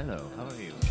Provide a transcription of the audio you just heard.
Hello, how are you?